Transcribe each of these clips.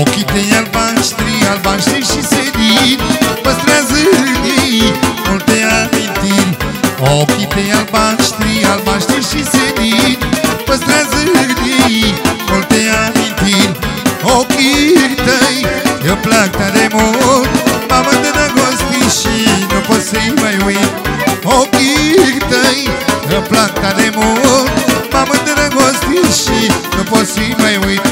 Ochii tăi albaștri, albaștri și senin Păstrează în ei multe amintiri. Ochii tăi albaștri, albaștri și senin Păstrează în ei multe amintiri. Ochii tăi îmi plac tare mult M-am îndrăgostit și nu pot să-i mai uit. Ochii tăi îmi plac tare mult M-am îndrăgostit și nu pot să-i mai uit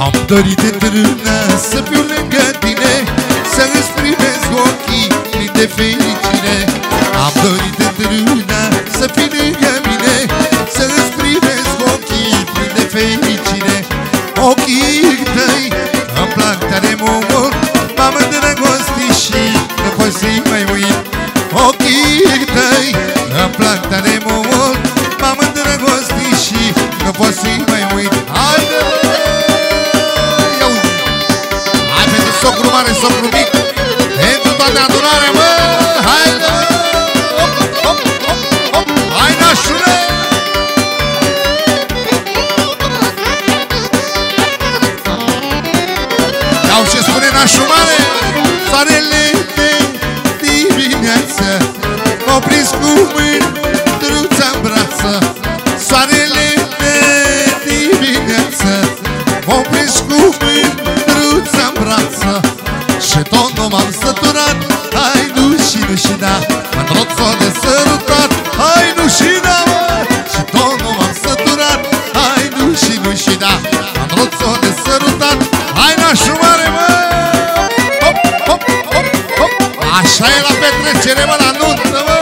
Am dorit într-una să fiu lângă tine Să îți primesc ochii plini de fericire. Am dorit socru mare, socru mic Pentru toată adunarea, mă! Haide! Hop, hop, hop, hop! Hai, nașule! Iau ce spune nașul mare Soarele de dimineață M-au prins cu mândruța Așa e la petrecere mă la nuntă mă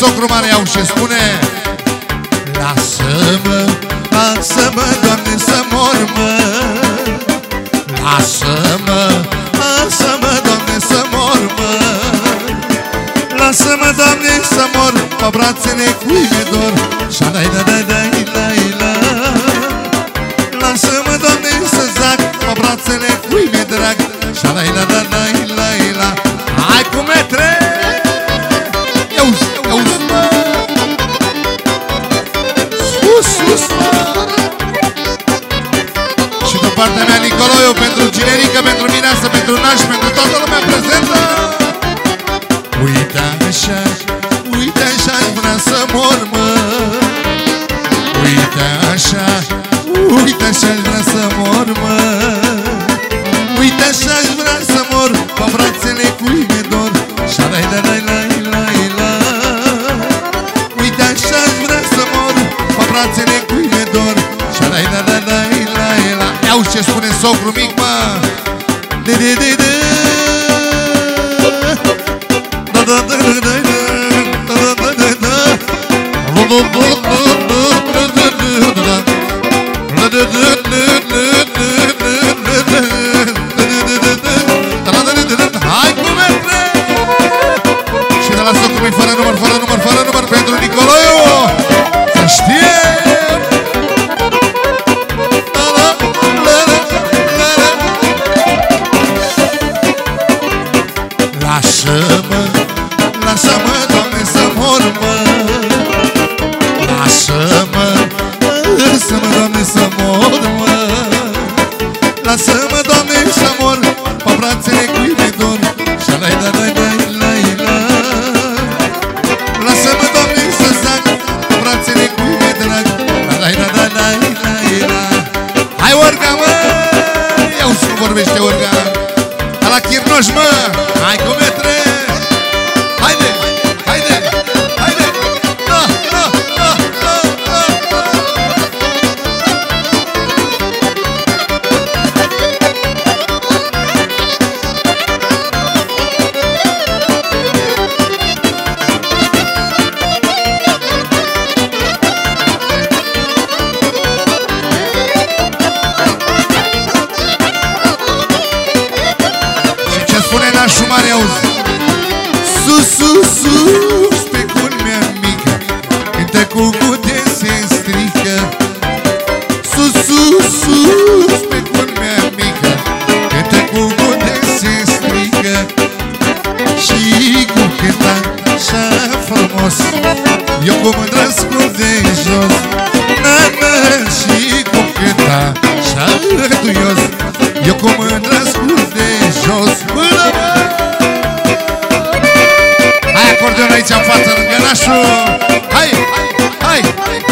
socru mare iau și spune. Lasă-mă, lasă-mă, Doamne, să mor, mă. Lasă-mă, lasă-mă, Doamne, să mor, mă. Lasă-mă, Doamne, să mor Pe brațele cui mi dor. Și dai da dai dai dai la Lasă-mă, Doamne, să zac Pe brațele cui mi drag. Și dai da dai partea mea Nicoloiu Pentru generică, pentru mireasă, pentru naș Pentru toată lumea prezentă. Uite așa, uite așa aș vrea să mor, mă. Uite așa, uite așa aș vrea să mor, mă sofro Atlasım sus, sus Pe culmea mică Cântă cu gute se strică Sus, sus, sus Pe culmea mică Cântă cu gute se strică Și cu cânta așa frumos Eu cu mândră de jos. Na, na, și cu cânta așa duios Eu cu mândră de jos. Mână, aici în față, lângă nașul Hai, hai, hai, hai.